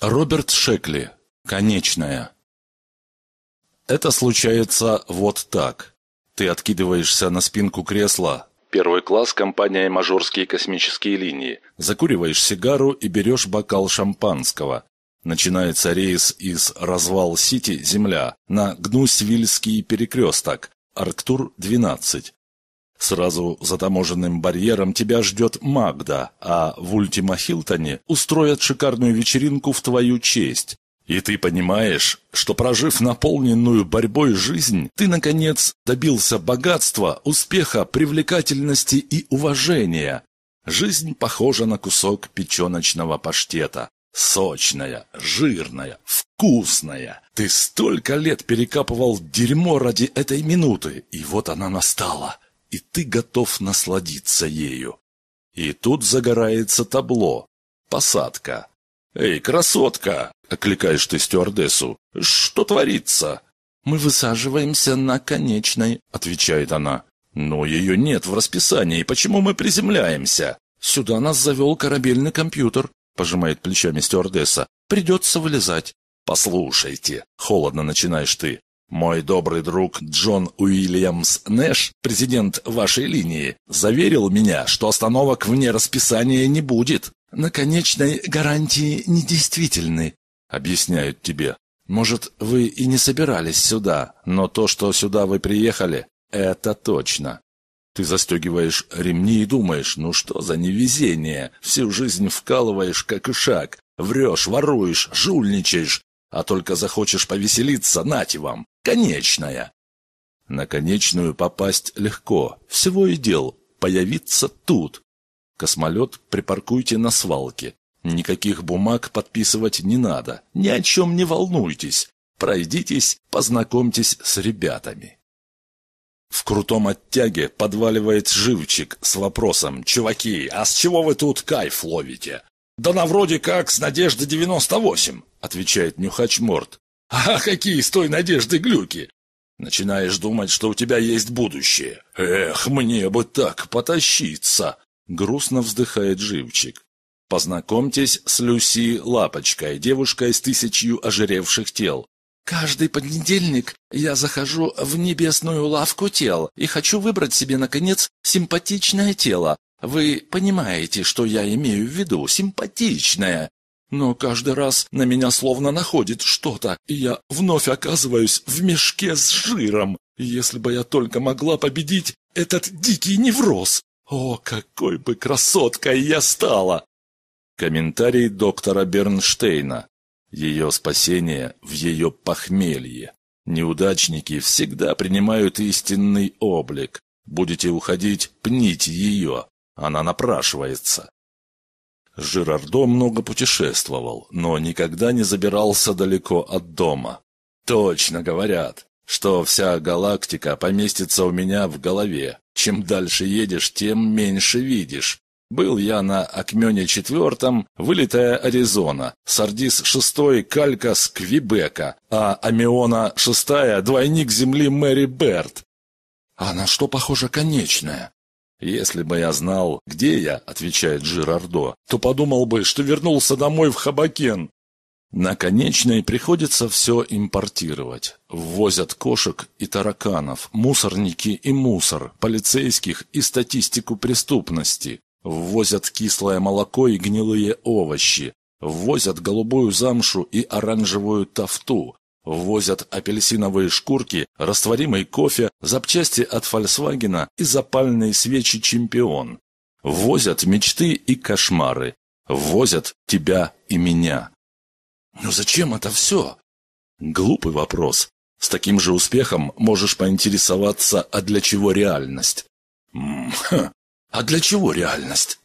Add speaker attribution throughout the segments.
Speaker 1: Роберт Шекли. Конечная. Это случается вот так. Ты откидываешься на спинку кресла. Первый класс, компания «Мажорские космические линии». Закуриваешь сигару и берешь бокал шампанского. Начинается рейс из Развал-Сити, Земля, на Гнусвильский перекресток, Арктур-12. Сразу за таможенным барьером тебя ждет Магда, а в Ультима Хилтоне устроят шикарную вечеринку в твою честь. И ты понимаешь, что прожив наполненную борьбой жизнь, ты, наконец, добился богатства, успеха, привлекательности и уважения. Жизнь похожа на кусок печеночного паштета. Сочная, жирная, вкусная. Ты столько лет перекапывал дерьмо ради этой минуты, и вот она настала и ты готов насладиться ею. И тут загорается табло. Посадка. «Эй, красотка!» — окликаешь ты стюардессу. «Что творится?» «Мы высаживаемся на конечной», — отвечает она. «Но ее нет в расписании. Почему мы приземляемся?» «Сюда нас завел корабельный компьютер», — пожимает плечами стюардесса. «Придется вылезать». «Послушайте», — холодно начинаешь ты. Мой добрый друг Джон Уильямс Нэш, президент вашей линии, заверил меня, что остановок вне расписания не будет. На конечной гарантии недействительны, объясняют тебе. Может, вы и не собирались сюда, но то, что сюда вы приехали, это точно. Ты застегиваешь ремни и думаешь, ну что за невезение, всю жизнь вкалываешь как ишак, врешь, воруешь, жульничаешь, а только захочешь повеселиться, нате вам, конечная. На конечную попасть легко, всего и дел, появиться тут. Космолет припаркуйте на свалке. Никаких бумаг подписывать не надо, ни о чем не волнуйтесь. Пройдитесь, познакомьтесь с ребятами. В крутом оттяге подваливает живчик с вопросом «Чуваки, а с чего вы тут кайф ловите?» «Да на вроде как с Надежды 98», — отвечает Нюхач Морд. «А какие с той Надежды глюки?» Начинаешь думать, что у тебя есть будущее. «Эх, мне бы так потащиться!» Грустно вздыхает живчик. Познакомьтесь с Люси Лапочкой, девушкой с тысячью ожиревших тел. Каждый понедельник я захожу в небесную лавку тел и хочу выбрать себе, наконец, симпатичное тело, вы понимаете, что я имею в виду, симпатичная. Но каждый раз на меня словно находит что-то, и я вновь оказываюсь в мешке с жиром. Если бы я только могла победить этот дикий невроз. О, какой бы красоткой я стала! Комментарий доктора Бернштейна. Ее спасение в ее похмелье. Неудачники всегда принимают истинный облик. Будете уходить, пните ее. Она напрашивается. Жирардо много путешествовал, но никогда не забирался далеко от дома. Точно говорят, что вся галактика поместится у меня в голове. Чем дальше едешь, тем меньше видишь. Был я на Акмене четвертом, вылетая Аризона, Сардис шестой, Калькас, Квебека, а Амиона шестая, двойник Земли Мэри Берт. А на что похожа конечная? «Если бы я знал, где я», — отвечает Жирардо, «то подумал бы, что вернулся домой в Хабакен». На конечной приходится все импортировать. Ввозят кошек и тараканов, мусорники и мусор, полицейских и статистику преступности. Ввозят кислое молоко и гнилые овощи. Ввозят голубую замшу и оранжевую тафту. Ввозят апельсиновые шкурки, растворимый кофе, запчасти от «Фольксвагена» и запальные свечи «Чемпион». Ввозят мечты и кошмары. Ввозят тебя и меня. Но зачем это все? Глупый вопрос. С таким же успехом можешь поинтересоваться, а для чего реальность? М -ха. А для чего реальность?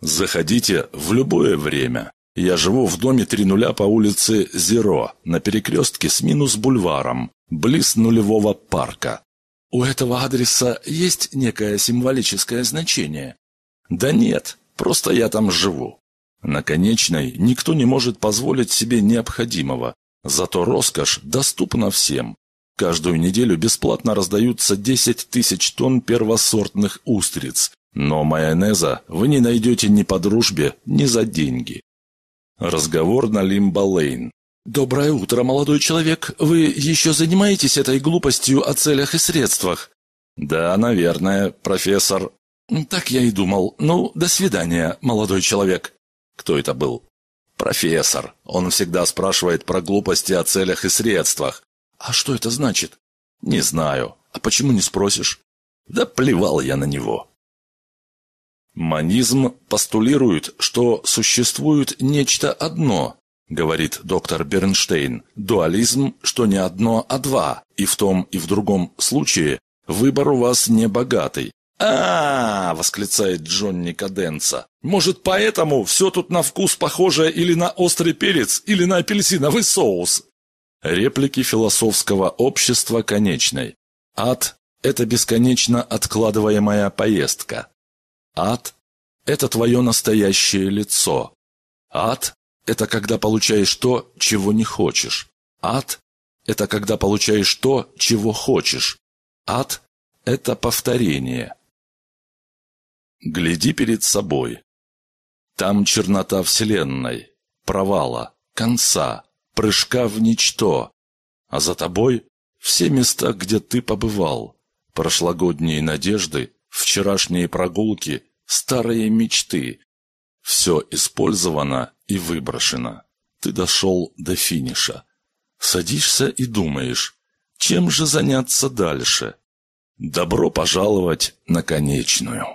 Speaker 1: Заходите в любое время. Я живу в доме три нуля по улице Зеро, на перекрестке с минус бульваром, близ нулевого парка. У этого адреса есть некое символическое значение? Да нет, просто я там живу. На конечной никто не может позволить себе необходимого, зато роскошь доступна всем. Каждую неделю бесплатно раздаются 10 тысяч тонн первосортных устриц, но майонеза вы не найдете ни по дружбе, ни за деньги. Разговор на Лимба-Лейн. «Доброе утро, молодой человек. Вы еще занимаетесь этой глупостью о целях и средствах?» «Да, наверное, профессор». «Так я и думал. Ну, до свидания, молодой человек». «Кто это был?» «Профессор. Он всегда спрашивает про глупости о целях и средствах». «А что это значит?» «Не знаю. А почему не спросишь?» «Да плевал я на него». Манизм постулирует, что существует нечто одно, говорит доктор Бернштейн. Дуализм, что не одно, а два, и в том и в другом случае выбор у вас не богатый. А, -а, -а восклицает Джонни Каденца. Может, поэтому все тут на вкус похоже или на острый перец, или на апельсиновый соус? Реплики философского общества конечной. Ад – это бесконечно откладываемая поездка. Ад – это твое настоящее лицо. Ад – это когда получаешь то, чего не хочешь. Ад – это когда получаешь то, чего хочешь. Ад – это повторение. Гляди перед собой. Там чернота Вселенной, провала, конца, прыжка в ничто. А за тобой все места, где ты побывал, прошлогодние надежды, вчерашние прогулки, старые мечты. Все использовано и выброшено. Ты дошел до финиша. Садишься и думаешь, чем же заняться дальше? Добро пожаловать на конечную.